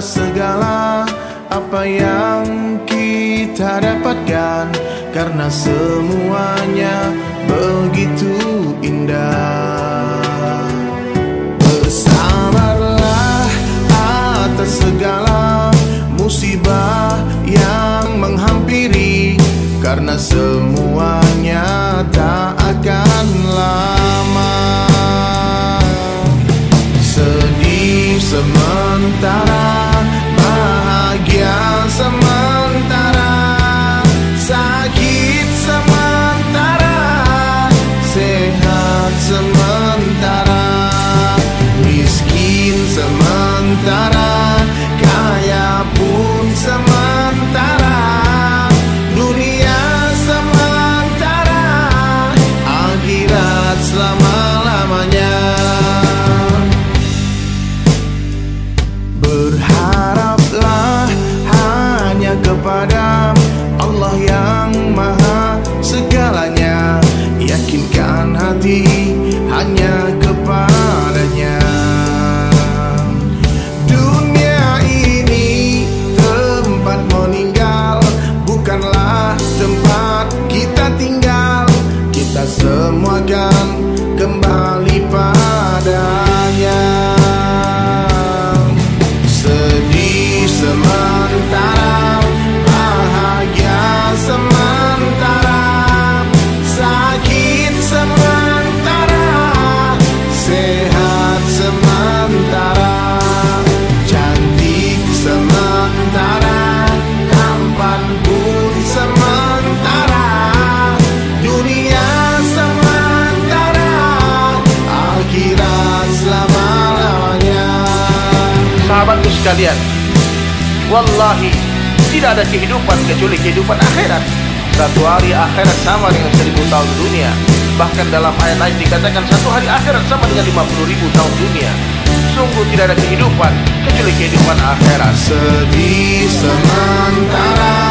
atas segala apa yang kita dapatkan. Karena semuanya begitu indah. Bersabarlah atas segala musibah yang menghampiri. Karena semuanya tak sementara Sakit sementara Sehat sementara Miskin sementara Kaya pun sementara Dunia sementara Akhirat selama-lamanya kepada Sahabatku sekalian, wallahi tidak ada kehidupan kecuali kehidupan akhirat. Satu hari akhirat sama dengan seribu tahun dunia. Bahkan dalam ayat lain dikatakan satu hari akhirat sama dengan lima puluh ribu tahun dunia. Sungguh tidak ada kehidupan kecuali kehidupan akhirat. Sedih sementara